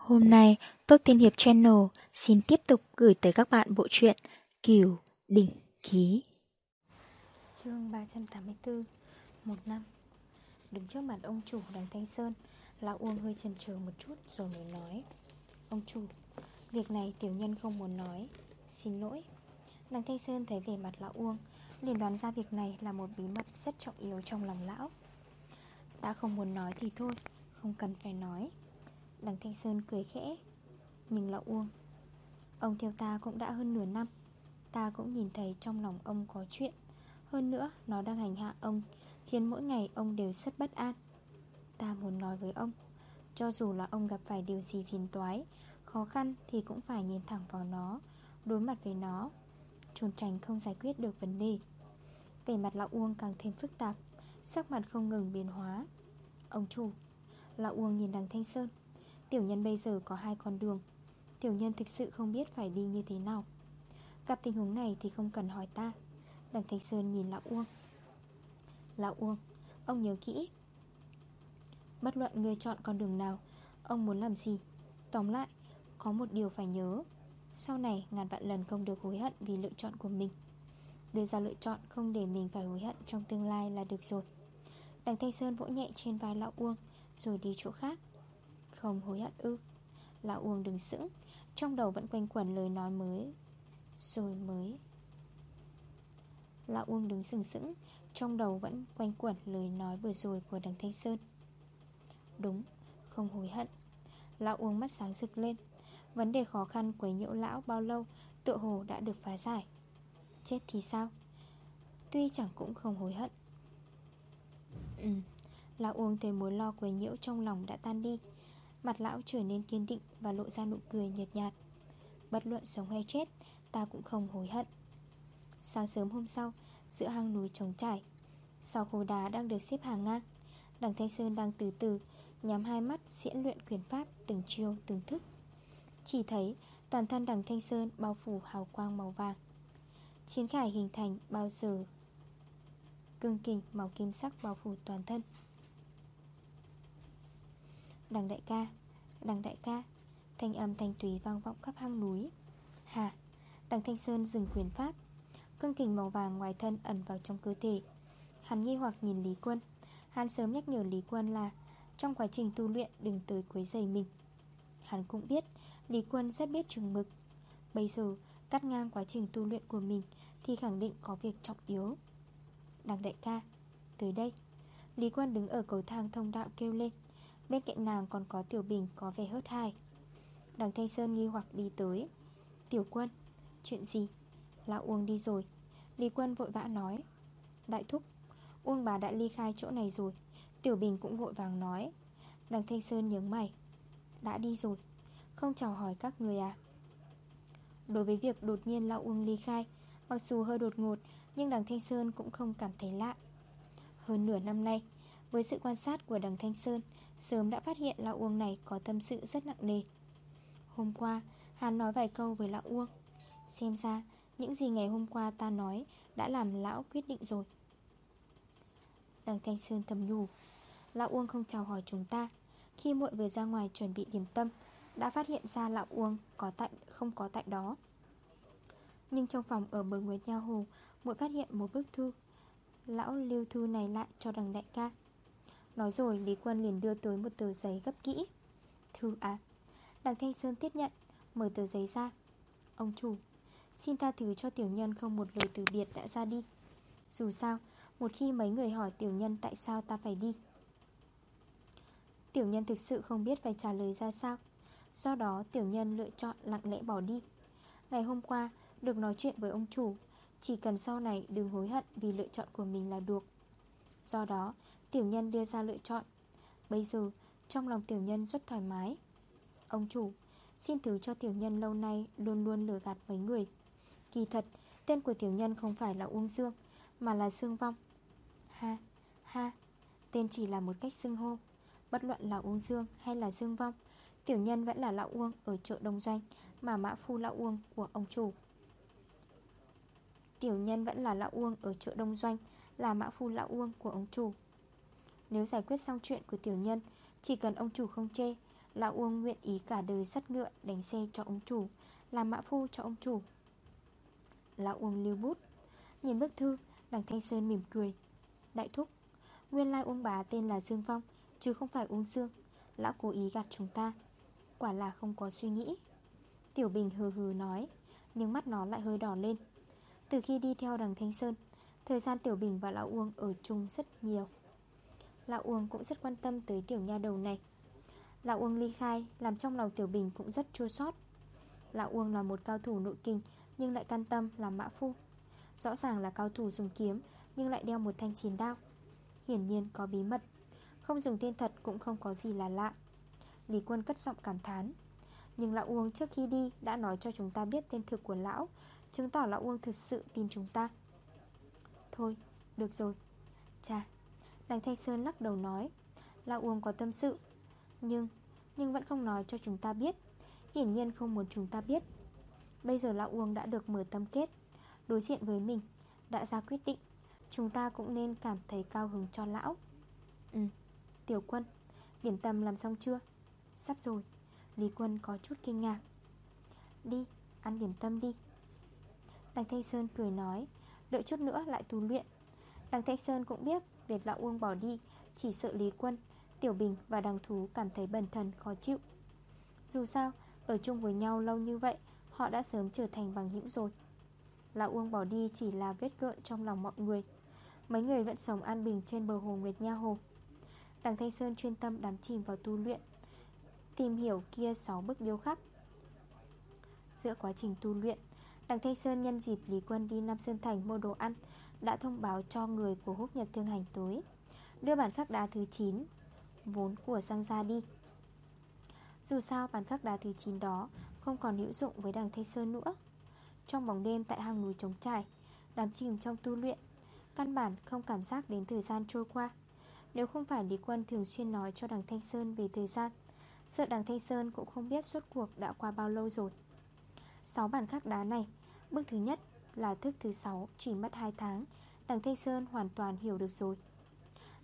Hôm nay, Tốt Tiên Hiệp Channel xin tiếp tục gửi tới các bạn bộ truyện Kiều Đỉnh Ký. Chương 384 Một năm. Đứng trước mặt ông chủ đằng Thanh Sơn Lão Uông hơi chần chừ một chút rồi mới nói. Ông chủ Việc này tiểu nhân không muốn nói. Xin lỗi. Đằng Thanh Sơn thấy về mặt lão Uông liền đoán ra việc này là một bí mật rất trọng yếu trong lòng lão. Đã không muốn nói thì thôi Không cần phải nói. Đằng Thanh Sơn cười khẽ, Nhưng lão Uông. Ông theo ta cũng đã hơn nửa năm. Ta cũng nhìn thấy trong lòng ông có chuyện. Hơn nữa, nó đang hành hạ ông, Khiến mỗi ngày ông đều rất bất an. Ta muốn nói với ông, Cho dù là ông gặp phải điều gì phiền toái, Khó khăn thì cũng phải nhìn thẳng vào nó, Đối mặt với nó. Trốn tránh không giải quyết được vấn đề. Về mặt lão Uông càng thêm phức tạp, Sắc mặt không ngừng biến hóa. Ông chủ Lão Uông nhìn đằng Thanh Sơn. Tiểu nhân bây giờ có hai con đường. Tiểu nhân thực sự không biết phải đi như thế nào. Gặp tình huống này thì không cần hỏi ta. Đằng Thanh Sơn nhìn Lão Uông. Lão Uông, Ông nhớ kỹ. Bất luận người chọn con đường nào, Ông muốn làm gì? Tóm lại, Có một điều phải nhớ. Sau này, ngàn vạn lần không được hối hận vì lựa chọn của mình. Đưa ra lựa chọn không để mình phải hối hận trong tương lai là được rồi. Đằng Thanh Sơn vỗ nhẹ trên vai Lão Uông, Rồi đi chỗ khác. Không hối hận ư? Lão Uông đừng sững Trong đầu vẫn quanh quẩn lời nói mới Rồi mới. Lão Uông đứng sừng sững Trong đầu vẫn quanh quẩn lời nói vừa rồi của đằng Thanh Sơn. Đúng, không hối hận. Lão Uông mắt sáng rực lên. Vấn đề khó khăn quấy nhiễu lão bao lâu Tựa hồ đã được phá giải. Chết thì sao? Tuy chẳng cũng không hối hận. Ừ Lão Uông thấy mối lo quấy nhiễu trong lòng đã tan đi. Mặt lão trở nên kiên định Và lộ ra nụ cười nhợt nhạt. Bất luận sống hay chết, Ta cũng không hối hận. Sáng sớm hôm sau, Giữa hang núi trống trải, Sau khối đá đang được xếp hàng ngang, Đằng Thanh Sơn đang từ từ Nhắm hai mắt diễn luyện quyền pháp Từng chiêu, từng thức. Chỉ thấy toàn thân đằng Thanh Sơn Bao phủ hào quang màu vàng. Chiến khải hình thành bao giờ Cương kình màu kim sắc bao phủ toàn thân. Đằng đại ca, Đằng đại ca. Thanh âm thanh thủy vang vọng khắp hang núi. Hà, Đằng Thanh Sơn dừng quyền pháp. Cương kình màu vàng ngoài thân ẩn vào trong cơ thể. Hắn nghi hoặc nhìn Lý Quân. Hắn sớm nhắc nhở Lý Quân là Trong quá trình tu luyện đừng tới quấy giày mình. Hắn cũng biết, Lý Quân rất biết chừng mực. Bây giờ, cắt ngang quá trình tu luyện của mình Thì khẳng định có việc trọng yếu. Đằng đại ca, Tới đây. Lý Quân đứng ở cầu thang thông đạo kêu lên. Bên cạnh nàng còn có Tiểu Bình có vẻ hớt hai Đằng Thanh Sơn nghi hoặc đi tới. Tiểu quân, Chuyện gì? Lão Uông đi rồi. Lý quân vội vã nói. Đại thúc, Uông bà đã ly khai chỗ này rồi. Tiểu Bình cũng vội vàng nói. Đằng Thanh Sơn nhớ mày. Đã đi rồi, Không chào hỏi các người à? Đối với việc đột nhiên Lão Uông ly khai, Mặc dù hơi đột ngột, Nhưng đằng Thanh Sơn cũng không cảm thấy lạ. Hơn nửa năm nay với sự quan sát của đằng Thanh Sơn Sớm đã phát hiện Lão Uông này có tâm sự rất nặng nề. Hôm qua Hắn nói vài câu với Lão Uông. Xem ra những gì ngày hôm qua ta nói Đã làm Lão quyết định rồi. Đằng Thanh Sơn thầm nhủ. Lão Uông không chào hỏi chúng ta. Khi muội vừa ra ngoài chuẩn bị điểm tâm Đã phát hiện ra Lão Uông có tại, không có tại đó. Nhưng trong phòng ở bờ Nguyệt Nha Hồ muội phát hiện một bức thư. Lão lưu thư này lại cho đằng đại ca. Nói rồi, Lý Quân liền đưa tới một tờ giấy gấp kỹ. Thư à Đằng Thanh Sơn tiếp nhận, Mở tờ giấy ra. Ông chủ, Xin tha thứ cho tiểu nhân không một lời từ biệt đã ra đi. Dù sao, Một khi mấy người hỏi tiểu nhân tại sao ta phải đi? Tiểu nhân thực sự không biết phải trả lời ra sao. Do đó, tiểu nhân lựa chọn lặng lẽ bỏ đi. Ngày hôm qua, Được nói chuyện với ông chủ, Chỉ cần sau này đừng hối hận vì lựa chọn của mình là được. Do đó Tiểu nhân đưa ra lựa chọn. Bây giờ, trong lòng tiểu nhân rất thoải mái. Ông chủ, Xin thứ cho tiểu nhân lâu nay Luôn luôn lừa gạt mấy người. Kỳ thật, tên của tiểu nhân không phải là Uông Dương, Mà là Dương Vong. Ha ha, Tên chỉ là một cách xưng hô. Bất luận là Uông Dương hay là Dương Vong, Tiểu nhân vẫn là Lão Uông ở chợ Đông Doanh, Mà mã phu Lão Uông của ông chủ. Tiểu nhân vẫn là Lão Uông ở chợ Đông Doanh, Là mã phu Lão Uông của ông chủ. Nếu giải quyết xong chuyện của tiểu nhân, Chỉ cần ông chủ không chê Lão Uông nguyện ý cả đời sắt ngựa đánh xe cho ông chủ, Làm mã phu cho ông chủ. Lão Uông lưu bút, Nhìn bức thư, Đằng Thanh Sơn mỉm cười. Đại thúc, Nguyên lai Uông bá tên là Dương Phong, Chứ không phải Uông Dương. Lão cố ý gạt chúng ta, Quả là không có suy nghĩ. Tiểu Bình hừ hừ nói, Nhưng mắt nó lại hơi đỏ lên. Từ khi đi theo đằng Thanh Sơn, Thời gian Tiểu Bình và Lão Uông ở chung rất nhiều. Lão Uông cũng rất quan tâm tới tiểu nha đầu này. Lão Uông ly khai Làm trong lòng Tiểu Bình cũng rất chua sót Lão Uông là một cao thủ nội kinh Nhưng lại can tâm làm mã phu. Rõ ràng là cao thủ dùng kiếm Nhưng lại đeo một thanh chiến đao. Hiển nhiên có bí mật. Không dùng tên thật cũng không có gì là lạ. Lý quân cất giọng cảm thán. Nhưng lão Uông trước khi đi đã nói cho chúng ta biết tên thực của lão Chứng tỏ lão Uông thực sự tin chúng ta. Thôi, được rồi. Chà, đằng Thanh Sơn lắc đầu nói Lão Uông có tâm sự Nhưng, nhưng vẫn không nói cho chúng ta biết. Hiển nhiên không muốn chúng ta biết. Bây giờ Lão Uông đã được mở tâm kết Đối diện với mình Đã ra quyết định. Chúng ta cũng nên cảm thấy cao hứng cho Lão. Ừ, Tiểu Quân Điểm tâm làm xong chưa? Sắp rồi Lý Quân có chút kinh ngạc. Đi, ăn điểm tâm đi. Đằng Thanh Sơn cười nói Đợi chút nữa lại tu luyện. Đằng Thanh Sơn cũng biết Việc lão Uông bỏ đi Chỉ sợ Lý Quân, Tiểu Bình và đằng thú cảm thấy bần thần khó chịu. Dù sao, ở chung với nhau lâu như vậy Họ đã sớm trở thành bằng hữu rồi. Lão Uông bỏ đi chỉ là vết gợn trong lòng mọi người. Mấy người vẫn sống an bình trên bờ hồ Nguyệt Nha Hồ. Đằng Thanh Sơn chuyên tâm đắm chìm vào tu luyện Tìm hiểu kia 6 bức điêu khắc. Giữa quá trình tu luyện Đằng Thanh Sơn nhân dịp Lý Quân đi Nam Sơn Thành mua đồ ăn đã thông báo cho người của húc nhật thương hành tới. Đưa bản khắc đá thứ 9 Vốn của sang ra đi. Dù sao, bản khắc đá thứ 9 đó Không còn hữu dụng với đằng Thanh Sơn nữa. Trong bóng đêm tại hang núi trống trải, Đám chìm trong tu luyện, Căn bản không cảm giác đến thời gian trôi qua. Nếu không phải Lý Quân thường xuyên nói cho đằng Thanh Sơn về thời gian, Sợ đằng Thanh Sơn cũng không biết suốt cuộc đã qua bao lâu rồi. 6 bản khắc đá này, Bước thứ nhất là thức thứ 6 Chỉ mất 2 tháng. Đằng Thanh Sơn hoàn toàn hiểu được rồi.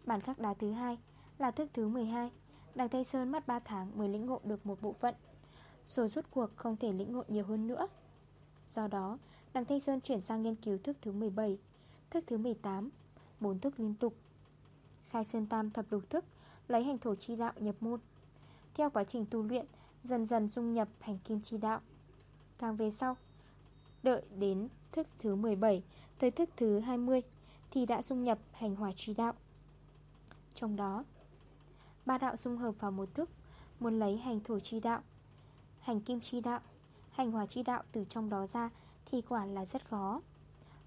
Bản khắc đá thứ hai là thức thứ 12 Đằng Thanh Sơn mất 3 tháng mới lĩnh ngộ được một bộ phận, Rồi rút cuộc không thể lĩnh ngộ nhiều hơn nữa. Do đó, Đằng Thanh Sơn chuyển sang nghiên cứu thức thứ 17 Thức thứ 18 4 thức liên tục. Khai Sơn Tam thập lục thức, Lấy hành thổ chi đạo nhập môn. Theo quá trình tu luyện, Dần dần dung nhập hành kim chi đạo. Càng về sau, Đợi đến thức thứ 17 Tới thức thứ 20 Thì đã dung nhập hành hòa chi đạo. Trong đó, Ba đạo dung hợp vào một thức, Muốn lấy hành thổ chi đạo, Hành kim chi đạo, Hành hòa chi đạo từ trong đó ra Thì quả là rất khó.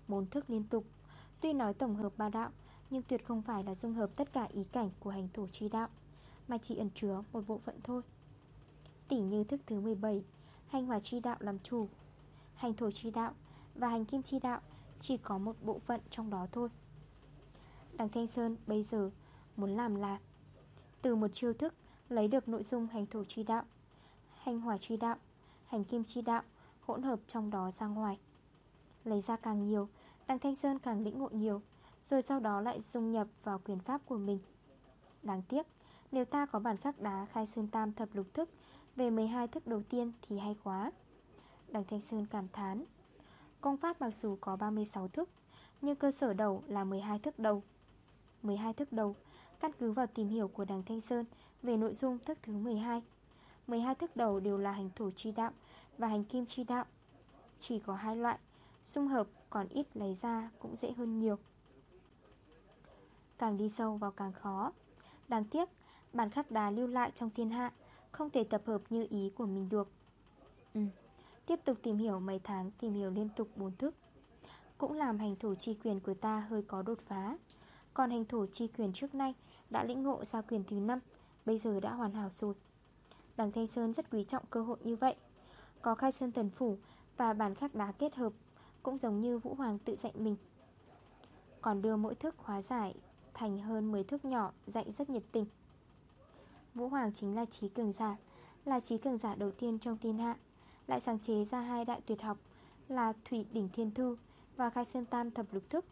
Bốn thức liên tục, Tuy nói tổng hợp ba đạo, Nhưng tuyệt không phải là dung hợp tất cả ý cảnh của hành thổ chi đạo, Mà chỉ ẩn chứa một bộ phận thôi. Tỉ như thức thứ 17 Hành hòa chi đạo làm chủ. Hành thổ chi đạo và hành kim chi đạo, Chỉ có một bộ phận trong đó thôi. Đằng Thanh Sơn bây giờ muốn làm là Từ một chiêu thức lấy được nội dung hành thổ chi đạo, Hành hỏa chi đạo, Hành kim chi đạo Hỗn hợp trong đó ra ngoài. Lấy ra càng nhiều Đằng Thanh Sơn càng lĩnh ngộ nhiều, Rồi sau đó lại dung nhập vào quyền pháp của mình. Đáng tiếc, Nếu ta có bản khắc đá khai sơn tam thập lục thức, Về 12 thức đầu tiên thì hay quá. Đằng Thanh Sơn cảm thán Công pháp mặc dù có 36 thức, Nhưng cơ sở đầu là 12 thức đầu. 12 thức đầu, Căn cứ vào tìm hiểu của đằng Thanh Sơn Về nội dung thức thứ 12 12 thức đầu đều là hành thổ chi đạo Và hành kim chi đạo Chỉ có hai loại, Xung hợp còn ít lấy ra cũng dễ hơn nhiều. Càng đi sâu vào càng khó. Đáng tiếc, Bản khắc đá lưu lại trong thiên hạ Không thể tập hợp như ý của mình được. Ừ. Tiếp tục tìm hiểu mấy tháng, Tìm hiểu liên tục bốn thức. Cũng làm hành thủ chi quyền của ta hơi có đột phá. Còn hành thủ chi quyền trước nay Đã lĩnh ngộ ra quyền thứ 5 Bây giờ đã hoàn hảo rồi. Đằng Thanh Sơn rất quý trọng cơ hội như vậy. Có khai sơn tuần phủ Và bản khắc đá kết hợp Cũng giống như Vũ Hoàng tự dạy mình. Còn đưa mỗi thức hóa giải Thành hơn 10 thức nhỏ Dạy rất nhiệt tình. Vũ Hoàng chính là trí cường giả, Là trí cường giả đầu tiên trong thiên hạ lại sáng chế ra hai đại tuyệt học là Thủy Đỉnh Thiên Thư và Khai Sơn Tam Thập Lục Thức.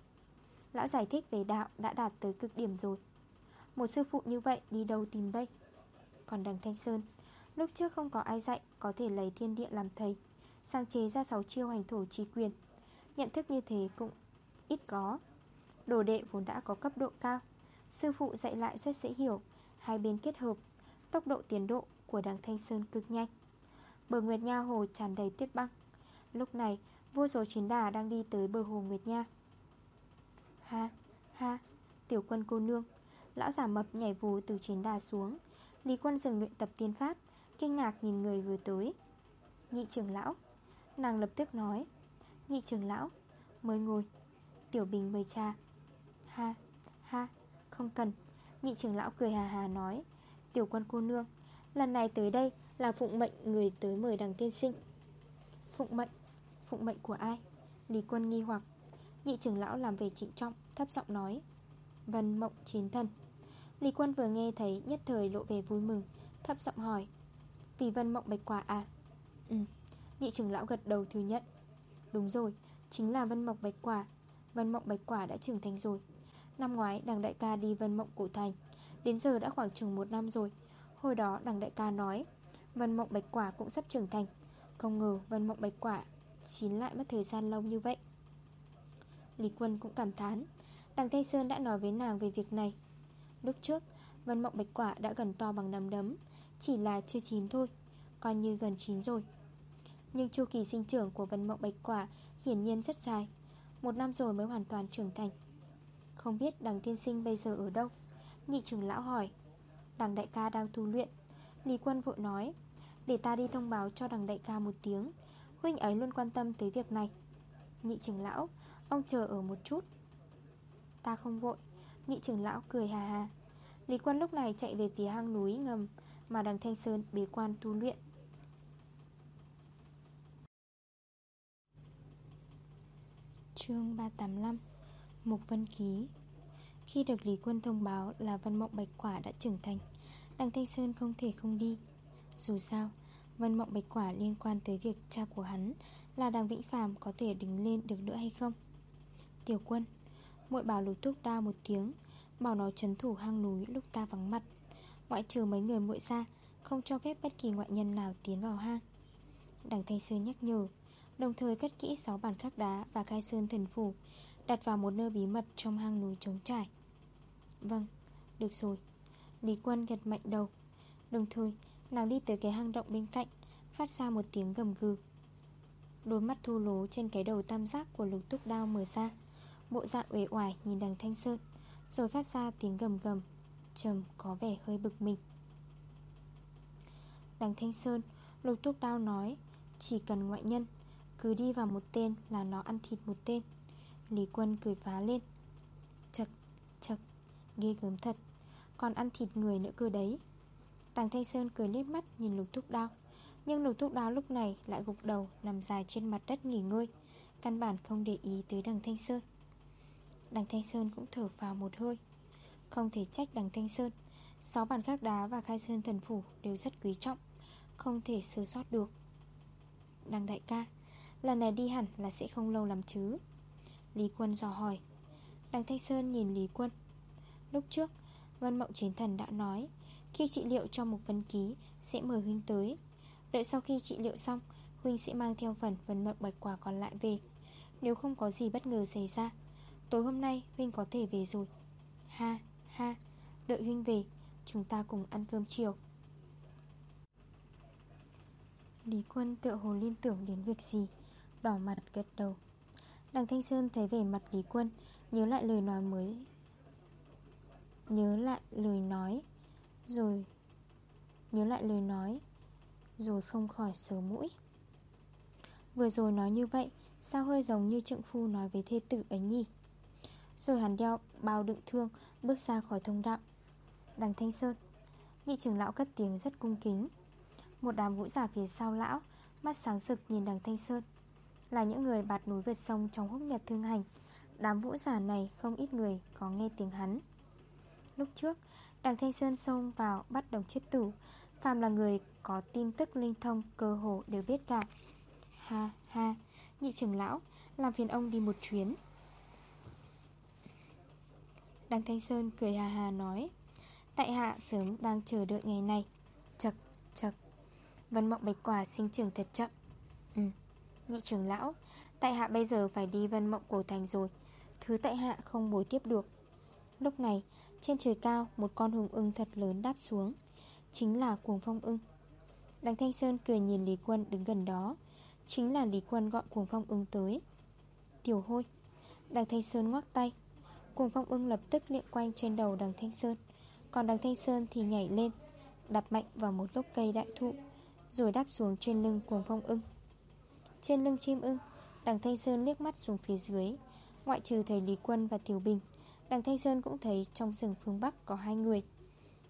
Lão giải thích về đạo đã đạt tới cực điểm rồi. Một sư phụ như vậy đi đâu tìm đây? Còn đằng Thanh Sơn, Lúc trước không có ai dạy Có thể lấy thiên địa làm thầy Sáng chế ra 6 chiêu hành thổ trí quyền Nhận thức như thế cũng ít có Đồ đệ vốn đã có cấp độ cao Sư phụ dạy lại rất dễ hiểu Hai bên kết hợp Tốc độ tiến độ của đằng Thanh Sơn cực nhanh Bờ Nguyệt Nha hồ tràn đầy tuyết băng. Lúc này Vua số chiến đà đang đi tới bờ hồ Nguyệt Nha. Ha, ha Tiểu quân cô nương Lão giả mập nhảy vù từ chiến đà xuống. Lý quân dừng luyện tập tiên pháp Kinh ngạc nhìn người vừa tới. Nhị trưởng lão Nàng lập tức nói Nhị trưởng lão Mời ngồi Tiểu bình mời cha. Ha, ha, không cần. Nhị trưởng lão cười hà hà nói Tiểu quân cô nương Lần này tới đây là phụng mệnh người tới mời đằng tiên sinh. Phụng mệnh? Phụng mệnh của ai? Lý quân nghi hoặc. Nhị trưởng lão làm về trịnh trọng, Thấp giọng nói. Vân mộng chiến thần. Lý quân vừa nghe thấy nhất thời lộ về vui mừng, Thấp giọng hỏi. Vì vân mộng bạch quả à? Ừ. Nhị trưởng lão gật đầu thừa nhận. Đúng rồi, Chính là vân mộng bạch quả. Vân mộng bạch quả đã trưởng thành rồi. Năm ngoái, đằng đại ca đi vân mộng cổ thành. Đến giờ đã khoảng chừng một năm rồi. Hồi đó đằng đại ca nói Vân mộng bạch quả cũng sắp trưởng thành. Không ngờ vân mộng bạch quả Chín lại mất thời gian lâu như vậy. Lý quân cũng cảm thán, Đằng Tây Sơn đã nói với nàng về việc này. Lúc trước, Vân mộng bạch quả đã gần to bằng nắm đấm, Chỉ là chưa chín thôi, Coi như gần chín rồi. Nhưng chu kỳ sinh trưởng của vân mộng bạch quả Hiển nhiên rất dài, Một năm rồi mới hoàn toàn trưởng thành. Không biết đằng tiên sinh bây giờ ở đâu? Nhị trưởng lão hỏi. Đằng đại ca đang tu luyện. Lý quân vội nói. Để ta đi thông báo cho đằng đại ca một tiếng. Huynh ấy luôn quan tâm tới việc này. Nhị trưởng lão, Ông chờ ở một chút. Ta không vội. Nhị trưởng lão cười hà hà. Lý quân lúc này chạy về phía hang núi ngầm Mà đằng Thanh Sơn bế quan tu luyện. Chương 385 Mục Vân Ký. Khi được Lý Quân thông báo là Vân Mộng Bạch Quả đã trưởng thành, Đằng Thanh Sơn không thể không đi. Dù sao Vân Mộng Bạch Quả liên quan tới việc cha của hắn Là đằng Vĩnh Phàm có thể đứng lên được nữa hay không? Tiểu quân muội bảo lục thúc đao một tiếng Bảo nó trấn thủ hang núi lúc ta vắng mặt. Ngoại trừ mấy người muội ra Không cho phép bất kỳ ngoại nhân nào tiến vào hang. Đằng Thanh Sơn nhắc nhở Đồng thời cất kỹ 6 bản khắc đá và khai sơn thần phủ Đặt vào một nơi bí mật trong hang núi trống trải. Vâng, được rồi. Lý quân gật mạnh đầu Đồng thời nàng đi tới cái hang động bên cạnh Phát ra một tiếng gầm gừ. Đôi mắt thu lố trên cái đầu tam giác của lục túc đao mở ra Bộ dạng uể oải nhìn đằng Thanh Sơn Rồi phát ra tiếng gầm gầm Trầm có vẻ hơi bực mình. Đằng Thanh Sơn Lục túc đao nói Chỉ cần ngoại nhân Cứ đi vào một tên là nó ăn thịt một tên. Lý quân cười phá lên Chật, chật Ghê gớm thật Còn ăn thịt người nữa cơ đấy. Đằng Thanh Sơn cười liếc mắt nhìn lục thúc đao. Nhưng lục thúc đao lúc này lại gục đầu, Nằm dài trên mặt đất nghỉ ngơi. Căn bản không để ý tới đằng Thanh Sơn. Đằng Thanh Sơn cũng thở vào một hơi. Không thể trách đằng Thanh Sơn. Sáu bản khắc đá và khai sơn thần phủ Đều rất quý trọng. Không thể sơ sót được. Đằng đại ca, Lần này đi hẳn là sẽ không lâu lắm chứ? Lý Quân dò hỏi. Đằng Thanh Sơn nhìn Lý Quân. Lúc trước, Vân Mộng Chiến Thần đã nói khi trị liệu cho một vấn ký Sẽ mời Huynh tới. Đợi sau khi trị liệu xong, Huynh sẽ mang theo phần vấn mật Bạch Quả còn lại về. Nếu không có gì bất ngờ xảy ra, Tối hôm nay Huynh có thể về rồi. Ha ha, Đợi Huynh về, Chúng ta cùng ăn cơm chiều. Lý Quân tựa hồ liên tưởng đến việc gì, Đỏ mặt gật đầu. Đằng Thanh Sơn thấy vẻ mặt Lý Quân, Nhớ lại lời nói mới, Nhớ lại lời nói rồi, Nhớ lại lời nói, Rồi không khỏi sờ mũi. Vừa rồi nói như vậy, Sao hơi giống như trượng phu nói với thê tử ấy nhỉ? Rồi hắn đeo bao đựng thương, Bước ra khỏi thông đạo. Đằng Thanh Sơn, Nhị trưởng lão cất tiếng rất cung kính. Một đám vũ giả phía sau lão, Mắt sáng rực nhìn đằng Thanh Sơn. Là những người bạt núi vượt sông trong húc nhật thương hành. Đám vũ giả này không ít người có nghe tiếng hắn. Lúc trước Đằng Thanh Sơn xông vào bắt đồng chết tử. Phạm là người có tin tức linh thông cơ hồ đều biết cả. Ha ha Nhị trưởng lão Làm phiền ông đi một chuyến. Đằng Thanh Sơn cười hà hà nói Tại hạ sớm đang chờ đợi ngày này. Chật chật. Vân Mộng Bạch Quả sinh trưởng thật chậm. Ừ, nhị trưởng lão Tại hạ bây giờ phải đi Vân Mộng Cổ Thành rồi. Thứ tại hạ không bối tiếp được. Lúc này trên trời cao, một con hùng ưng thật lớn đáp xuống. Chính là cuồng phong ưng. Đằng Thanh Sơn cười nhìn Lý Quân đứng gần đó. Chính là Lý Quân gọi cuồng phong ưng tới. Tiểu hôi. Đằng Thanh Sơn ngoắc tay. Cuồng phong ưng lập tức liệng quanh trên đầu đằng Thanh Sơn. Còn đằng Thanh Sơn thì nhảy lên, Đạp mạnh vào một gốc cây đại thụ, Rồi đáp xuống trên lưng cuồng phong ưng. Trên lưng chim ưng Đằng Thanh Sơn liếc mắt xuống phía dưới. Ngoại trừ thầy Lý Quân và Tiểu Bình Đằng Thanh Sơn cũng thấy trong rừng phương Bắc có hai người.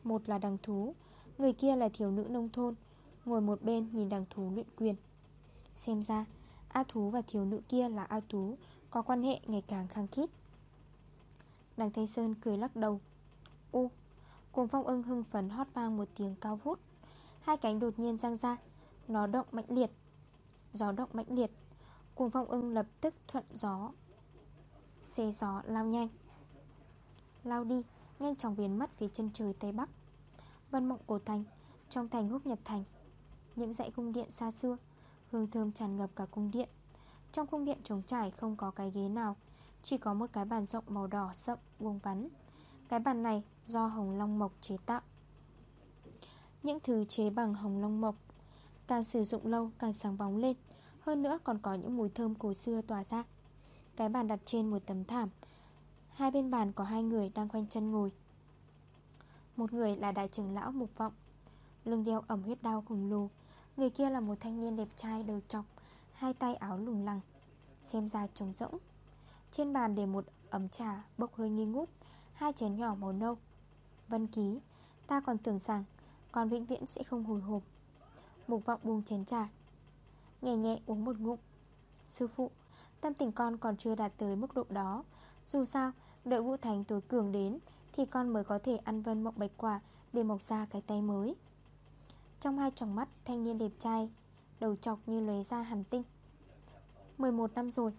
Một là đằng thú, Người kia là thiếu nữ nông thôn, Ngồi một bên nhìn đằng thú luyện quyền. Xem ra, A thú và thiếu nữ kia là A thú Có quan hệ ngày càng khăng khít. Đằng Thanh Sơn cười lắc đầu. U Cùng phong ưng hưng phấn hót vang một tiếng cao vút. Hai cánh đột nhiên răng ra, Nó động mạnh liệt. Gió động mạnh liệt Cùng phong ưng lập tức thuận gió Xe gió lao nhanh. Lao đi, Nhanh chóng biến mất phía chân trời Tây Bắc. Vân mộng cổ thành, Trong thành húc nhật thành, Những dãy cung điện xa xưa, Hương thơm tràn ngập cả cung điện. Trong cung điện trống trải không có cái ghế nào, Chỉ có một cái bàn rộng màu đỏ sậm buông vắn. Cái bàn này do hồng long mộc chế tạo. Những thứ chế bằng hồng long mộc, Càng sử dụng lâu càng sáng bóng lên, Hơn nữa còn có những mùi thơm cổ xưa tỏa ra. Cái bàn đặt trên một tấm thảm Hai bên bàn có hai người đang quanh chân ngồi. Một người là đại trưởng lão mục vọng Lưng đeo ẩm huyết đao khủng lù, Người kia là một thanh niên đẹp trai đầu trọc Hai tay áo lùng lằng Xem ra trống rỗng. Trên bàn để một ấm trà bốc hơi nghi ngút Hai chén nhỏ màu nâu. Vân ký Ta còn tưởng rằng Con vĩnh viễn sẽ không hồi hộp. Mục vọng buông chén trà Nhẹ nhẹ uống một ngụm. Sư phụ Tâm tình con còn chưa đạt tới mức độ đó Dù sao Đợi Vũ Thành tối cường đến, Thì con mới có thể ăn vân mộng bạch quả Để mọc ra cái tay mới. Trong hai tròng mắt, thanh niên đẹp trai, Đầu chọc như lấy ra hàn tinh. 11 năm rồi,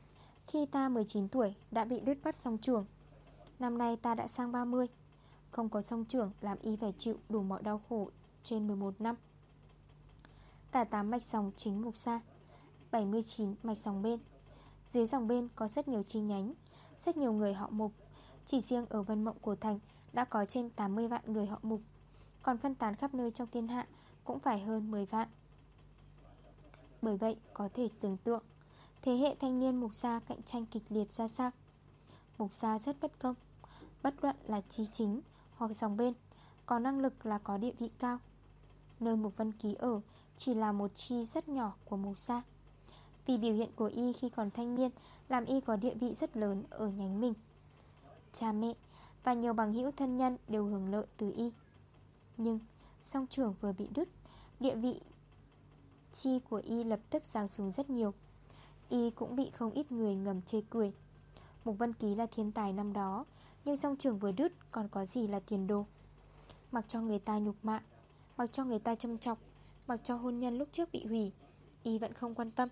Khi ta 19 tuổi đã bị đứt bắt song trường. Năm nay ta đã sang 30 Không có song trưởng làm y phải chịu đủ mọi đau khổ trên 11 năm. Cả 8 mạch dòng chính mục xa 79 mạch dòng bên. Dưới dòng bên có rất nhiều chi nhánh, Rất nhiều người họ mục. Chỉ riêng ở Vân Mộng Cổ Thành Đã có trên 80 vạn người họ mục. Còn phân tán khắp nơi trong thiên hạ Cũng phải hơn 10 vạn. Bởi vậy, có thể tưởng tượng, Thế hệ thanh niên mục gia cạnh tranh kịch liệt ra sao? Mục gia rất bất công, Bất luận là trí chính hoặc dòng bên, Có năng lực là có địa vị cao. Nơi Mục Vân Ký ở Chỉ là một chi rất nhỏ của Mục gia. Vì biểu hiện của y khi còn thanh niên, Làm y có địa vị rất lớn ở nhánh mình. Cha mẹ Và nhiều bằng hữu thân nhân đều hưởng lợi từ y. Nhưng, Song trưởng vừa bị đứt, Địa vị chi của y lập tức giảm xuống rất nhiều. Y cũng bị không ít người ngầm chê cười. Mục Vân Ký là thiên tài năm đó, Nhưng song trường vừa đứt còn có gì là tiền đồ? Mặc cho người ta nhục mạ, Mặc cho người ta châm chọc, Mặc cho hôn nhân lúc trước bị hủy, Y vẫn không quan tâm.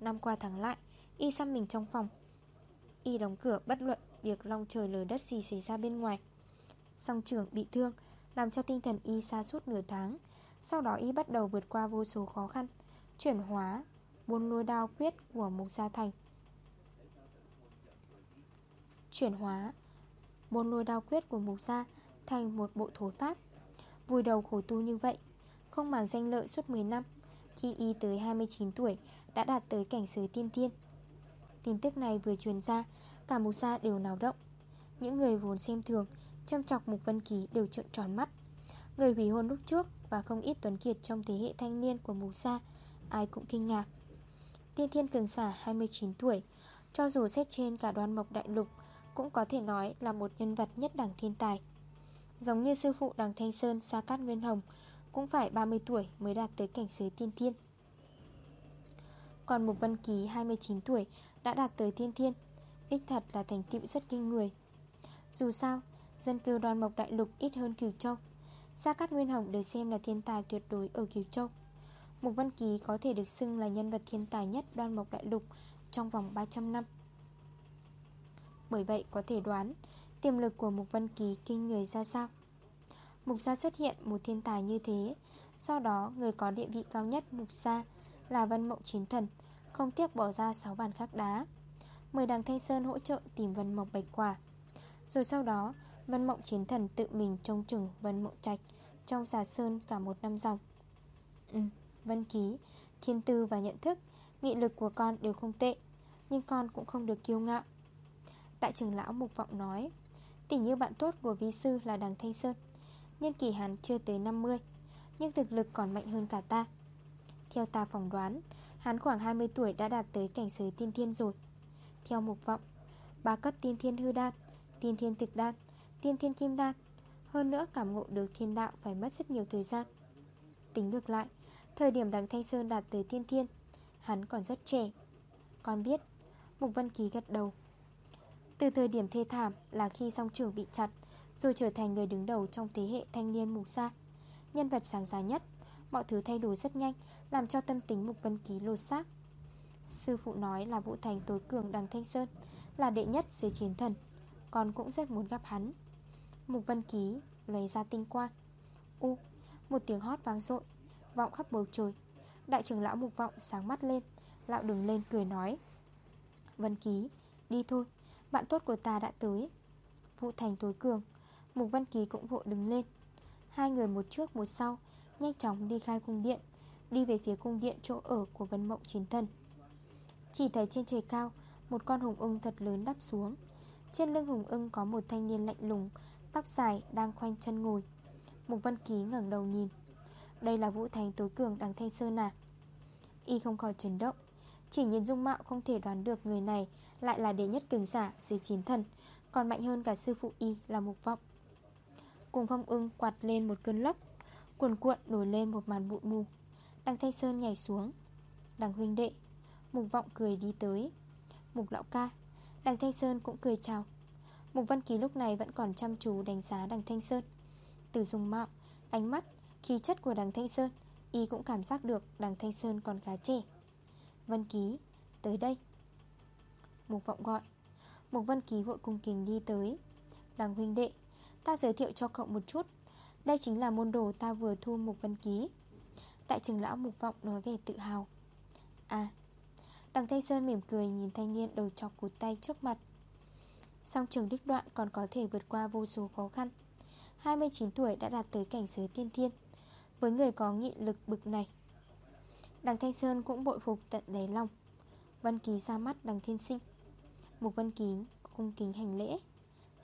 Năm qua tháng lại, Y xăm mình trong phòng. Y đóng cửa bất luận. Việc long trời lở đất gì xảy ra bên ngoài. Song trưởng bị thương, Làm cho tinh thần Y xa suốt nửa tháng. Sau đó Y bắt đầu vượt qua vô số khó khăn, Chuyển hóa Buôn lôi đao quyết của Mục Gia Thành. Chuyển hóa Buôn lôi đao quyết của Mục Gia Thành một bộ thối pháp. Vùi đầu khổ tu như vậy, Không màng danh lợi suốt 10 năm, Khi y tới 29 tuổi, Đã đạt tới cảnh giới tiên tiên. Tin tức này vừa truyền ra Cả Mục Gia đều náo động. Những người vốn xem thường, Châm chọc Mục Vân Ký đều trợn tròn mắt. Người hủy hôn lúc trước Và không ít tuấn kiệt trong thế hệ thanh niên của Mục Gia Ai cũng kinh ngạc. Tiên thiên cường giả 29 tuổi, Cho dù xét trên cả đoan mộc đại lục, Cũng có thể nói là một nhân vật nhất đẳng thiên tài. Giống như sư phụ đằng Thanh Sơn, Sa Cát Nguyên Hồng, Cũng phải 30 tuổi mới đạt tới cảnh giới tiên thiên. Còn Mục Vân Ký 29 tuổi, Đã đạt tới thiên thiên. Đích thật là thành tựu rất kinh người Dù sao Dân cư đoan mộc đại lục ít hơn Kiều Châu Sa Cát Nguyên Hồng được xem là thiên tài tuyệt đối ở Kiều Châu Mục Văn Ký có thể được xưng là nhân vật thiên tài nhất đoan mộc đại lục trong vòng 300 năm. Bởi vậy có thể đoán tiềm lực của Mục Văn Ký kinh người ra sao. Mục gia xuất hiện một thiên tài như thế, Do đó người có địa vị cao nhất mục gia Là Vân Mộng Chiến Thần Không tiếc bỏ ra 6 bàn khắc đá Mời đằng Thanh Sơn hỗ trợ tìm Vân Mộng Bạch Quả. Rồi sau đó Vân Mộng Chiến Thần tự mình trông chừng Vân Mộng Trạch Trong giả sơn cả một năm dòng. Ừ, Vân Ký Thiên tư và nhận thức Nghị lực của con đều không tệ Nhưng con cũng không được kiêu ngạo. Đại trưởng lão Mục Vọng nói Tỉ như bạn tốt của vi sư là đằng Thanh Sơn Niên kỳ hắn chưa tới 50 Nhưng thực lực còn mạnh hơn cả ta. Theo ta phỏng đoán Hắn khoảng 20 tuổi đã đạt tới cảnh giới tiên thiên rồi. Theo Mục Vọng. Ba cấp tiên thiên hư đan, Tiên thiên thực đan, Tiên thiên kim đan. Hơn nữa cảm ngộ được thiên đạo phải mất rất nhiều thời gian. Tính ngược lại, Thời điểm đằng Thanh Sơn đạt tới tiên thiên, Hắn còn rất trẻ. Con biết, Mục Văn Ký gật đầu. Từ thời điểm thê thảm là khi song trường bị chặt, Rồi trở thành người đứng đầu trong thế hệ thanh niên mục gia Nhân vật sáng giá nhất, Mọi thứ thay đổi rất nhanh, Làm cho tâm tính Mục Văn Ký lột xác. Sư phụ nói là Vũ Thành tối cường đằng Thanh Sơn Là đệ nhất dưới chiến thần Con cũng rất muốn gặp hắn. Mục Văn Ký lấy ra tinh quang. U Một tiếng hót vang rội Vọng khắp bầu trời. Đại trưởng lão mục vọng sáng mắt lên Lão đứng lên cười nói Vân Ký, đi thôi Bạn tốt của ta đã tới. Vũ Thành tối cường Mục Vân Ký cũng vội đứng lên. Hai người một trước một sau Nhanh chóng đi khai cung điện Đi về phía cung điện chỗ ở của Vân Mộng Chiến thần. Chỉ thấy trên trời cao, Một con hùng ưng thật lớn đắp xuống. Trên lưng hùng ưng có một thanh niên lạnh lùng, Tóc dài đang khoanh chân ngồi. Mục Vân Ký ngẩng đầu nhìn. Đây là Vũ thánh tối cường đằng Thanh Sơn à? Y không khỏi chấn động. Chỉ nhìn dung mạo không thể đoán được người này Lại là đệ nhất cường giả dưới chiến thần, Còn mạnh hơn cả sư phụ Y là mục vọng. Cùng phong ưng quạt lên một cơn lốc, Cuồn cuộn nổi lên một màn bụi mù. Đằng Thanh Sơn nhảy xuống. Đằng huynh đệ Mục vọng cười đi tới. Mục lão ca Đằng Thanh Sơn cũng cười chào. Mục Văn Ký lúc này vẫn còn chăm chú đánh giá đằng Thanh Sơn. Từ dung mạo, ánh mắt, khí chất của đằng Thanh Sơn Y cũng cảm giác được đằng Thanh Sơn còn khá trẻ. Văn Ký, tới đây. Mục vọng gọi. Mục văn Ký vội cung kính đi tới. Đằng huynh đệ Ta giới thiệu cho cậu một chút. Đây chính là môn đồ ta vừa thu Mục văn Ký Đại trưởng lão Mục Vọng nói về tự hào. À Đằng Thanh Sơn mỉm cười nhìn thanh niên đầu chọc cụt tay trước mặt. Song trường đức đoạn còn có thể vượt qua vô số khó khăn. 29 tuổi đã đạt tới cảnh giới tiên thiên Với người có nghị lực bực này. Đằng Thanh Sơn cũng bội phục tận đáy lòng. Vân Ký ra mắt đằng Thiên Sinh. Một Vân Ký cung kính hành lễ.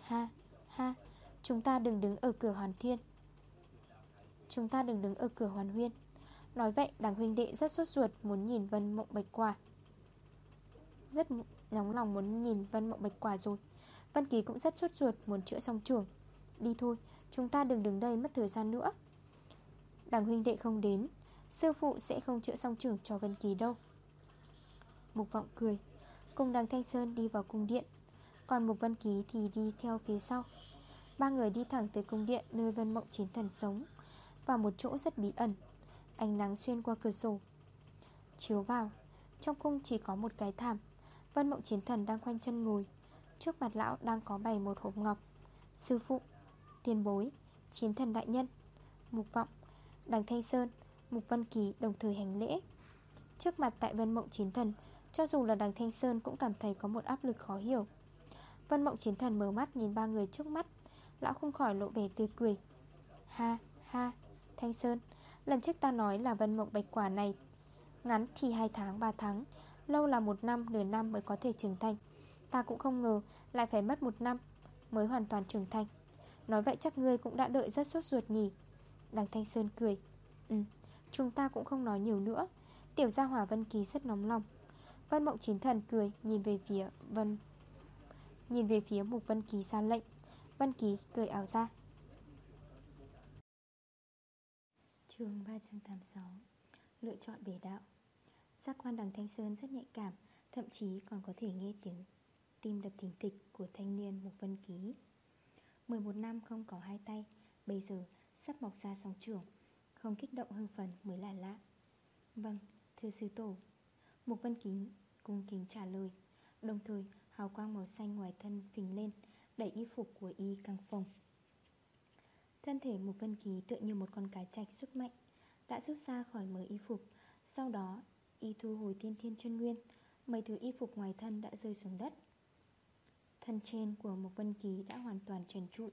Ha, ha Chúng ta đừng đứng ở cửa hoàn thiên. Chúng ta đừng đứng ở cửa hoàn huyên. Nói vậy đằng huynh đệ rất sốt ruột Muốn nhìn Vân Mộng Bạch Quả. Rất nóng lòng muốn nhìn Vân Mộng Bạch Quả rồi. Vân kỳ cũng rất sốt ruột muốn chữa xong trường Đi thôi, chúng ta đừng đứng đây mất thời gian nữa. Đằng huynh đệ không đến Sư phụ sẽ không chữa xong trường cho Vân Kỳ đâu. Mục vọng cười Cùng đằng Thanh Sơn đi vào cung điện. Còn Mục Vân Ký thì đi theo phía sau. Ba người đi thẳng tới cung điện Nơi Vân Mộng Chiến Thần sống Vào một chỗ rất bí ẩn Ánh nắng xuyên qua cửa sổ. Chiếu vào Trong cung chỉ có một cái thảm. Vân Mộng Chiến Thần đang khoanh chân ngồi. Trước mặt lão đang có bày một hộp ngọc. Sư phụ, Tiền bối, Chiến thần đại nhân. Mục vọng, Đằng Thanh Sơn, Mục Văn Kỳ đồng thời hành lễ. Trước mặt tại Vân Mộng Chiến Thần, Cho dù là đằng Thanh Sơn cũng cảm thấy có một áp lực khó hiểu. Vân Mộng Chiến Thần mở mắt nhìn ba người trước mắt. Lão không khỏi lộ vẻ tươi cười. Ha ha, Thanh Sơn, Lần trước ta nói là Vân Mộng Bạch Quả này, Ngắn thì 2 tháng 3 tháng Lâu là một năm nửa năm mới có thể trưởng thành. Ta cũng không ngờ lại phải mất một năm Mới hoàn toàn trưởng thành. Nói vậy chắc ngươi cũng đã đợi rất sốt ruột nhỉ? Đằng Thanh Sơn cười. Ừ, chúng ta cũng không nói nhiều nữa. Tiểu gia hỏa Vân Kỳ rất nóng lòng. Vân Mộng chín Thần cười Nhìn về phía Vân Nhìn về phía Mục Vân Kỳ ra lệnh. Vân Kỳ cười ảo ra. Chương 386 Lựa chọn bể đạo. Giác quan đằng Thanh Sơn rất nhạy cảm Thậm chí còn có thể nghe tiếng Tim đập thình thịch của thanh niên Mục Vân Ký. 11 năm không có hai tay Bây giờ sắp mọc ra sóng trưởng Không kích động hưng phần mới là lạ. Vâng, thưa sư tổ. Mục Vân Ký cung kính trả lời Đồng thời hào quang màu xanh ngoài thân phình lên Đẩy y phục của y căng phồng. Thân thể Mục Vân Ký tựa như một con cá chạch sức mạnh Đã rút ra khỏi mới y phục Sau đó y thu hồi tiên thiên chân nguyên, Mấy thứ y phục ngoài thân đã rơi xuống đất. Thân trên của một vân ký đã hoàn toàn trần trụi.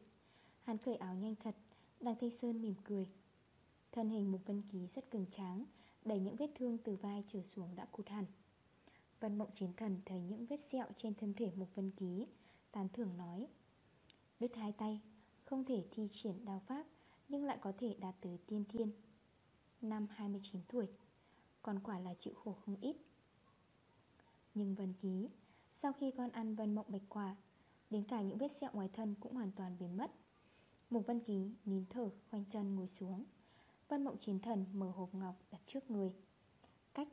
Hắn cởi áo nhanh thật Đằng Thanh Sơn mỉm cười. Thân hình một vân ký rất cường tráng Đẩy những vết thương từ vai trở xuống đã cụt hẳn. Vân mộng chiến thần thấy những vết sẹo trên thân thể Mộc Vân Ký, Tán thưởng nói, Đứt hai tay, Không thể thi triển đao pháp, Nhưng lại có thể đạt tới tiên thiên. Năm 29 tuổi còn quả là chịu khổ không ít. Nhưng Vân Ký, Sau khi con ăn Vân Mộng Bạch Quả, Đến cả những vết sẹo ngoài thân cũng hoàn toàn biến mất. Mục Vân Ký nín thở, khoanh chân ngồi xuống. Vân Mộng Chiến Thần mở hộp ngọc đặt trước người. Cách,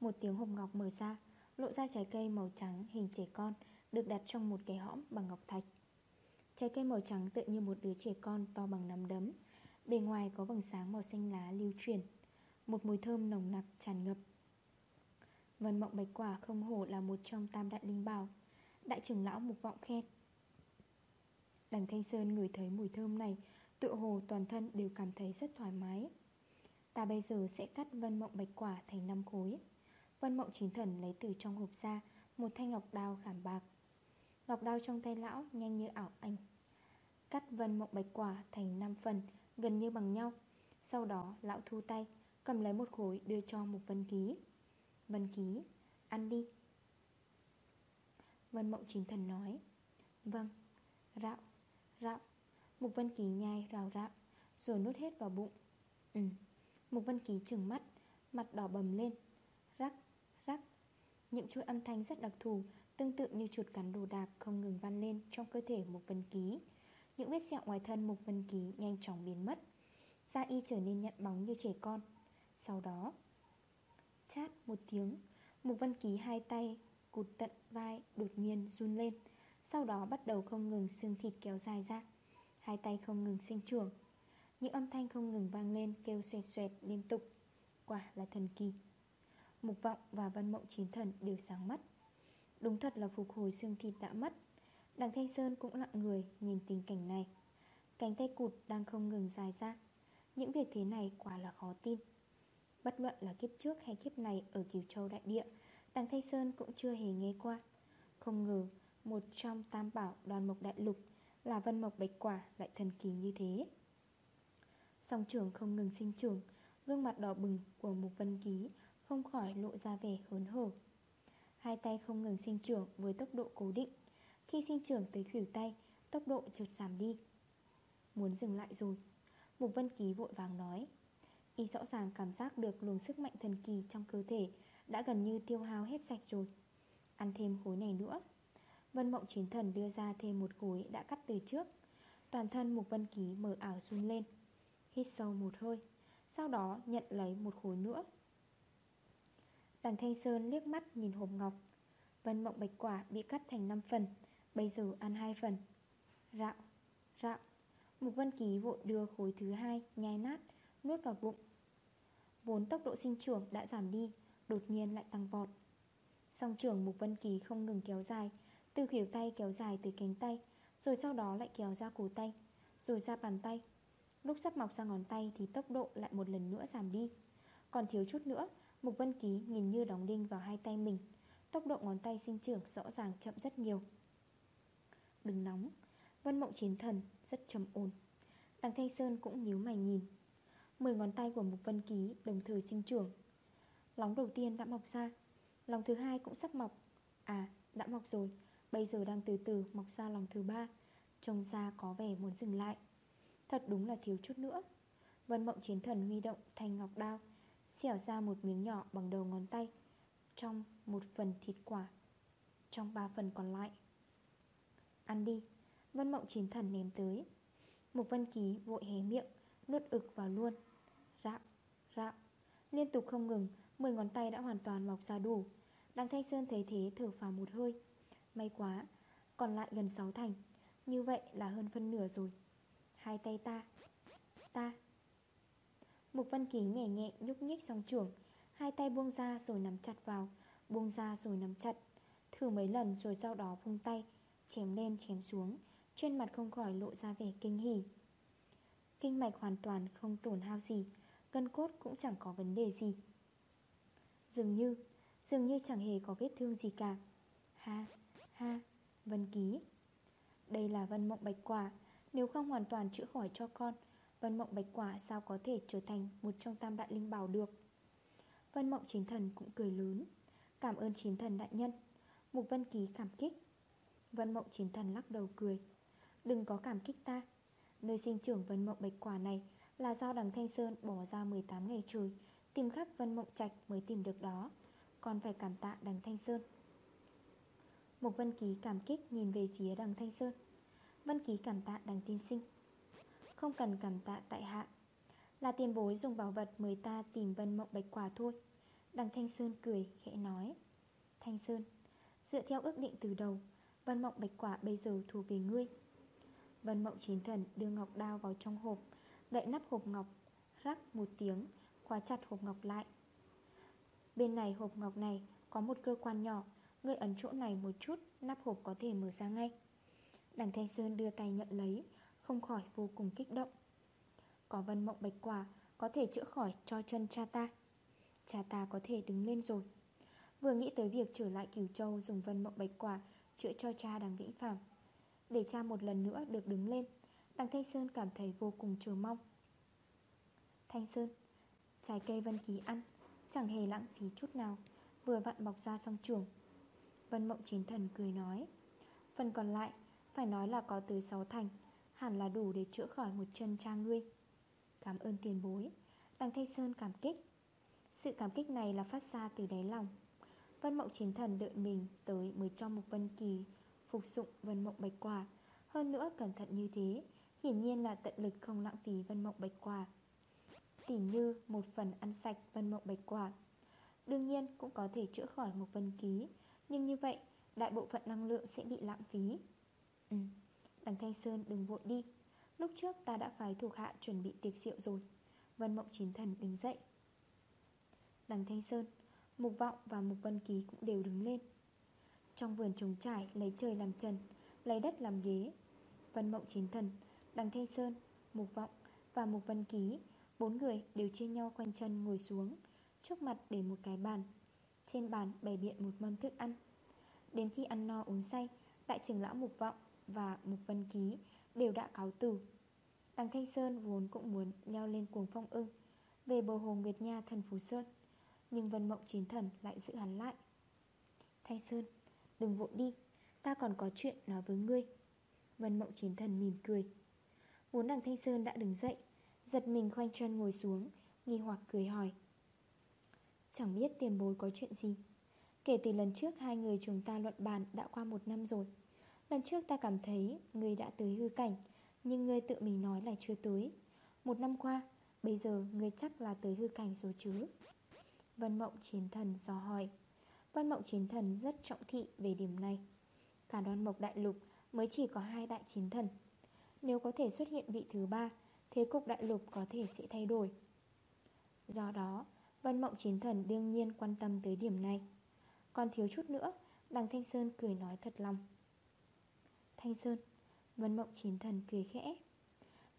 Một tiếng hộp ngọc mở ra, Lộ ra trái cây màu trắng hình trẻ con Được đặt trong một cái hõm bằng ngọc thạch. Trái cây màu trắng tựa như một đứa trẻ con to bằng nắm đấm, Bề ngoài có vầng sáng màu xanh lá lưu truyền. Một mùi thơm nồng nặc tràn ngập. Vân mộng bạch quả không hổ là một trong tam đại linh bảo. Đại trưởng lão mục vọng khen. Đằng Thanh Sơn ngửi thấy mùi thơm này Tự hồ toàn thân đều cảm thấy rất thoải mái. Ta bây giờ sẽ cắt vân mộng bạch quả thành 5 khối. Vân mộng chín thần lấy từ trong hộp ra Một thanh ngọc đao khảm bạc. Ngọc đao trong tay lão nhanh như ảo anh Cắt vân mộng bạch quả thành 5 phần, Gần như bằng nhau. Sau đó, lão thu tay Cầm lấy một khối đưa cho một vân ký. Vân ký, ăn đi. Vân mộng chính thần nói Vâng, rạo, rạo. Mục vân ký nhai rào rạo Rồi nuốt hết vào bụng. Ừ, Mục vân ký trừng mắt Mặt đỏ bầm lên. Rắc, rắc. Những chuỗi âm thanh rất đặc thù Tương tự như chuột cắn đồ đạc không ngừng vang lên Trong cơ thể Mục vân ký. Những vết sẹo ngoài thân Mục vân ký nhanh chóng biến mất. Gia y trở nên nhận bóng như trẻ con. Sau đó, Chát một tiếng, Mục văn ký hai tay Cụt tận vai đột nhiên run lên. Sau đó bắt đầu không ngừng xương thịt kéo dài ra. Hai tay không ngừng sinh trưởng. Những âm thanh không ngừng vang lên Kêu xoẹt xoẹt liên tục. Quả là thần kỳ. Mục vọng và văn mộng chín thần đều sáng mắt. Đúng thật là phục hồi xương thịt đã mất. Đằng Thanh Sơn cũng lặng người Nhìn tình cảnh này. Cánh tay cụt đang không ngừng dài ra. Những việc thế này quả là khó tin. Bất luận là kiếp trước hay kiếp này Ở Kiều Châu Đại Địa, Đằng Thanh Sơn cũng chưa hề nghe qua. Không ngờ, một trong tam bảo đoàn mộc đại lục Là vân mộc bạch quả lại thần kỳ như thế. Song trưởng không ngừng sinh trưởng, Gương mặt đỏ bừng của một vân ký Không khỏi lộ ra vẻ hớn hở. Hai tay không ngừng sinh trưởng với tốc độ cố định. Khi sinh trưởng tới khỉu tay, Tốc độ chợt giảm đi. Muốn dừng lại rồi, Mục Vân Ký vội vàng nói Y rõ ràng cảm giác được luồng sức mạnh thần kỳ trong cơ thể Đã gần như tiêu hao hết sạch rồi. Ăn thêm khối này nữa. Vân Mộng Chiến Thần đưa ra thêm một khối đã cắt từ trước. Toàn thân Mục Vân Ký mở ảo run lên. Hít sâu một hơi Sau đó nhận lấy một khối nữa. Đằng Thanh Sơn liếc mắt nhìn hộp ngọc. Vân Mộng Bạch Quả bị cắt thành 5 phần Bây giờ ăn 2 phần. Rạo, rạo. Mục Vân Ký vội đưa khối thứ hai nhai nát. Nuốt vào bụng. Vốn tốc độ sinh trưởng đã giảm đi, Đột nhiên lại tăng vọt. Song trưởng Mục Vân Ký không ngừng kéo dài Từ khỉu tay kéo dài tới cánh tay, Rồi sau đó lại kéo ra cổ tay, Rồi ra bàn tay. Lúc sắp mọc ra ngón tay thì tốc độ lại một lần nữa giảm đi. Còn thiếu chút nữa, Mục Vân Ký nhìn như đóng đinh vào hai tay mình. Tốc độ ngón tay sinh trưởng rõ ràng chậm rất nhiều. Đừng nóng, Vân Mộng Chiến Thần rất trầm ổn. Đằng Thanh Sơn cũng nhíu mày nhìn. Mười ngón tay của Mục Vân Ký, đồng thời sinh trưởng. Lóng đầu tiên đã mọc ra Lòng thứ hai cũng sắp mọc. À đã mọc rồi, Bây giờ đang từ từ mọc ra lòng thứ ba, Trông ra có vẻ muốn dừng lại. Thật đúng là thiếu chút nữa. Vân Mộng Chiến Thần huy động thanh ngọc đao, Xẻo ra một miếng nhỏ bằng đầu ngón tay, Trong một phần thịt quả, Trong ba phần còn lại. Ăn đi, Vân Mộng Chiến Thần ném tới. Mục Vân Ký vội hé miệng, Nuốt ực vào luôn rạo Liên tục không ngừng, Mười ngón tay đã hoàn toàn mọc ra đủ. Đằng Thanh Sơn thấy thế thở phào một hơi. May quá, Còn lại gần 6 thành. Như vậy là hơn phân nửa rồi. Hai tay ta. Ta. Mục Vân Ký nhẹ nhẹ nhúc nhích song trưởng. Hai tay buông ra rồi nắm chặt vào. Buông ra rồi nắm chặt. Thử mấy lần rồi sau đó vung tay. Chém lên, chém xuống. Trên mặt không khỏi lộ ra vẻ kinh hỉ. Kinh mạch hoàn toàn không tổn hao gì. Cân cốt cũng chẳng có vấn đề gì. Dường như Dường như chẳng hề có vết thương gì cả. Ha ha, Vân ký. Đây là vân mộng bạch quả. Nếu không hoàn toàn chữa khỏi cho con, Vân mộng bạch quả sao có thể trở thành Một trong tam đại linh bảo được? Vân mộng chính thần cũng cười lớn. Cảm ơn chín thần đại nhân. Mục vân ký cảm kích. Vân mộng chín thần lắc đầu cười. Đừng có cảm kích ta. Nơi sinh trưởng vân mộng bạch quả này là do đằng Thanh Sơn bỏ ra 18 ngày trời, Tìm khắp vân mộng trạch mới tìm được đó. Còn phải cảm tạ đằng Thanh Sơn. Mục vân ký cảm kích nhìn về phía đằng Thanh Sơn. Vân ký cảm tạ đằng tiên sinh. Không cần cảm tạ tại hạ. Là tiền bối dùng bảo vật mời ta tìm vân mộng bạch quả thôi. Đằng Thanh Sơn cười, khẽ nói. Thanh Sơn, Dựa theo ước định từ đầu, Vân mộng bạch quả bây giờ thuộc về ngươi. Vân mộng chín thần đưa ngọc đao vào trong hộp. Đậy nắp hộp ngọc, Rắc một tiếng, Khóa chặt hộp ngọc lại. Bên này hộp ngọc này Có một cơ quan nhỏ Ngươi ấn chỗ này một chút, Nắp hộp có thể mở ra ngay. Đằng Thanh Sơn đưa tay nhận lấy, Không khỏi vô cùng kích động. Có vân mộng bạch quả, Có thể chữa khỏi cho chân cha ta. Cha ta có thể đứng lên rồi. Vừa nghĩ tới việc trở lại Cửu Châu Dùng vân mộng bạch quả Chữa cho cha đằng Vĩnh Phạm Để cha một lần nữa được đứng lên. Đằng Thanh Sơn cảm thấy vô cùng chờ mong. Thanh Sơn, Trái cây vân ký ăn, Chẳng hề lãng phí chút nào. Vừa vặn bọc ra xong trường. Vân mộng chín thần cười nói, Phần còn lại, Phải nói là có tới 6 thành, Hẳn là đủ để chữa khỏi một chân cha ngươi. Cảm ơn tiền bối. Đằng Thanh Sơn cảm kích. Sự cảm kích này là phát ra từ đáy lòng. Vân Mộng Chiến Thần đợi mình tới mới cho một Vân Kỳ Phục dụng Vân Mộng Bạch Quả. Hơn nữa cẩn thận như thế Hiển nhiên là tận lực không lãng phí Vân Mộng Bạch Quả. Tỉ như một phần ăn sạch Vân Mộng Bạch Quả. Đương nhiên cũng có thể chữa khỏi một Vân Ký Nhưng như vậy đại bộ phận năng lượng sẽ bị lãng phí. Ừ, đằng Thanh Sơn đừng vội đi. Lúc trước ta đã phái thuộc hạ chuẩn bị tiệc rượu rồi. Vân Mộng Chiến Thần đứng dậy. Đằng Thanh Sơn Mục Vọng và Mục Vân Ký cũng đều đứng lên. Trong vườn trống trải lấy trời làm trần Lấy đất làm ghế. Vân Mộng Chín Thần Đằng Thanh Sơn, Mục Vọng và Mục Vân Ký, Bốn người đều chia nhau quanh chân ngồi xuống Trước mặt để một cái bàn. Trên bàn bày biện một mâm thức ăn. Đến khi ăn no uống say, Đại trưởng lão Mục Vọng và Mục Vân Ký Đều đã cáo từ. Đằng Thanh Sơn vốn cũng muốn leo lên cuồng phong ưng, Về bờ hồ Nguyệt Nha thần Phú Sơn, nhưng Vân Mộng Chín Thần lại giữ hắn lại. Thanh Sơn, Đừng vội đi, Ta còn có chuyện nói với ngươi. Vân Mộng Chín Thần mỉm cười. Vốn đằng Thanh Sơn đã đứng dậy, Giật mình khoanh chân ngồi xuống, Nghi hoặc cười hỏi. Chẳng biết tiền bối có chuyện gì. Kể từ lần trước hai người chúng ta luận bàn đã qua một năm rồi. Lần trước ta cảm thấy người đã tới hư cảnh, Nhưng người tự mình nói là chưa tới. Một năm qua, Bây giờ người chắc là tới hư cảnh rồi chứ. Vân Mộng Chiến Thần do hỏi. Vân Mộng Chiến Thần rất trọng thị về điểm này. Cả đoàn mộc đại lục mới chỉ có hai đại chiến thần. Nếu có thể xuất hiện vị thứ ba, Thế cục đại lục có thể sẽ thay đổi. Do đó, Vân Mộng Chiến Thần đương nhiên quan tâm tới điểm này. Còn thiếu chút nữa, Đằng Thanh Sơn cười nói thật lòng. Thanh Sơn, Vân Mộng Chiến Thần cười khẽ.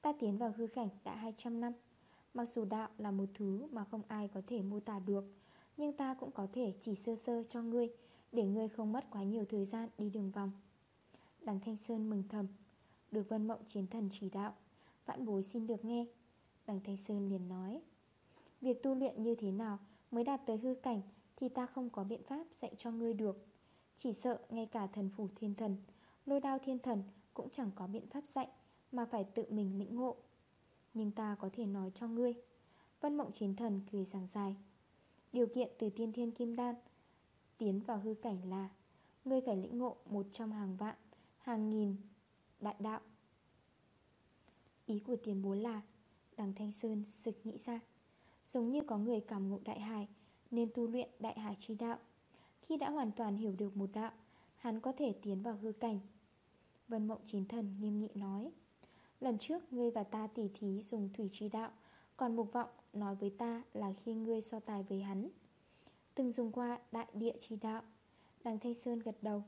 Ta tiến vào hư cảnh đã 200 năm. Mặc dù đạo là một thứ mà không ai có thể mô tả được, Nhưng ta cũng có thể chỉ sơ sơ cho ngươi, Để ngươi không mất quá nhiều thời gian đi đường vòng. Đằng Thanh Sơn mừng thầm. Được Vân Mộng Chiến Thần chỉ đạo. Vãn bối xin được nghe. Đằng Thanh Sơn liền nói, Việc tu luyện như thế nào mới đạt tới hư cảnh Thì ta không có biện pháp dạy cho ngươi được. Chỉ sợ ngay cả thần phủ thiên thần, Lôi đao thiên thần cũng chẳng có biện pháp dạy Mà phải tự mình lĩnh ngộ. Nhưng ta có thể nói cho ngươi. Vân mộng chiến thần cười giảng dài, Điều kiện từ tiên thiên kim đan Tiến vào hư cảnh là Ngươi phải lĩnh ngộ một trong hàng vạn, Hàng nghìn đại đạo. Ý của tiền bố là, Đằng Thanh Sơn sực nghĩ ra. Giống như có người cảm ngộ đại hải, Nên tu luyện đại hải chi đạo. Khi đã hoàn toàn hiểu được một đạo, Hắn có thể tiến vào hư cảnh. Vân Mộng Chín Thần nghiêm nghị nói, Lần trước ngươi và ta tỉ thí dùng thủy trí đạo, Còn mục vọng nói với ta là khi ngươi so tài với hắn. Từng dùng qua đại địa trí đạo. Đằng Thanh Sơn gật đầu.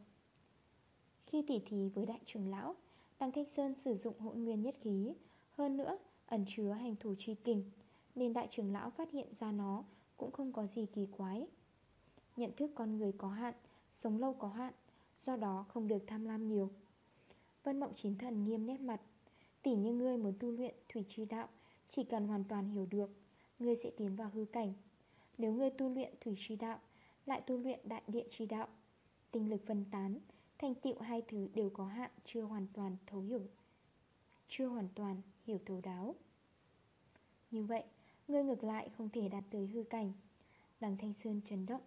Khi tỉ thí với đại trưởng lão Đăng Thanh Sơn sử dụng hỗn nguyên nhất khí. Hơn nữa, ẩn chứa hành thủ chi kình, Nên đại trưởng lão phát hiện ra nó Cũng không có gì kỳ quái. Nhận thức con người có hạn, Sống lâu có hạn, Do đó không được tham lam nhiều. Vân Mộng Chín Thần nghiêm nét mặt. Tỉ như ngươi muốn tu luyện thủy chi đạo, Chỉ cần hoàn toàn hiểu được, Ngươi sẽ tiến vào hư cảnh. Nếu ngươi tu luyện thủy chi đạo, Lại tu luyện đại địa chi đạo, Tinh lực phân tán Thành tựu hai thứ đều có hạn, Chưa hoàn toàn thấu hiểu. Chưa hoàn toàn hiểu thấu đáo. Như vậy người ngược lại không thể đạt tới hư cảnh. Đằng Thanh Sơn chấn động.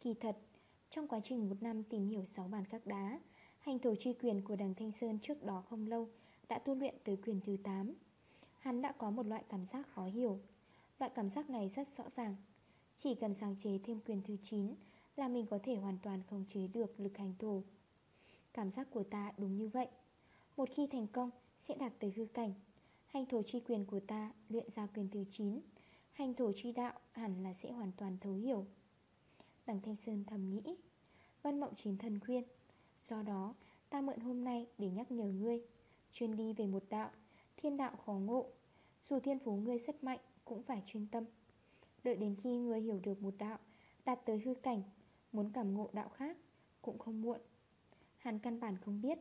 Kỳ thật, Trong quá trình một năm tìm hiểu 6 bản các đá, Hành thổ chi quyền của đằng Thanh Sơn trước đó không lâu Đã tu luyện tới quyền thứ 8 Hắn đã có một loại cảm giác khó hiểu. Loại cảm giác này rất rõ ràng. Chỉ cần sáng chế thêm quyền thứ 9 Là mình có thể hoàn toàn khống chế được lực hành thổ. Cảm giác của ta đúng như vậy. Một khi thành công, sẽ đạt tới hư cảnh. Hành thổ chi quyền của ta luyện ra quyền thứ 9 Hành thổ chi đạo hẳn là sẽ hoàn toàn thấu hiểu. Đằng Thanh Sơn thầm nghĩ, Vân Mộng Chín Thần khuyên, Do đó ta mượn hôm nay để nhắc nhở ngươi, Chuyên đi về một đạo, Thiên đạo khó ngộ. Dù thiên phú ngươi rất mạnh, cũng phải chuyên tâm. Đợi đến khi ngươi hiểu được một đạo, Đạt tới hư cảnh, Muốn cảm ngộ đạo khác, Cũng không muộn. Hắn căn bản không biết.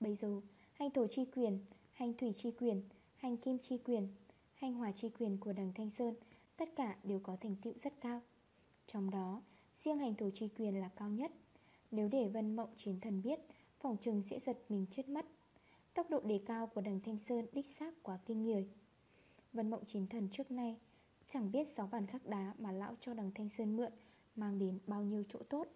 Bây giờ, hành thổ chi quyền, Hành thủy chi quyền, Hành kim chi quyền, Hành hòa chi quyền của đằng Thanh Sơn, Tất cả đều có thành tựu rất cao. Trong đó, riêng hành thổ chi quyền là cao nhất. Nếu để vân mộng chiến thần biết Phòng trừng sẽ giật mình chết mất. Tốc độ đề cao của đằng Thanh Sơn đích xác quá kinh người. Vân mộng chiến thần trước nay Chẳng biết sáu bàn khắc đá mà lão cho đằng Thanh Sơn mượn Mang đến bao nhiêu chỗ tốt.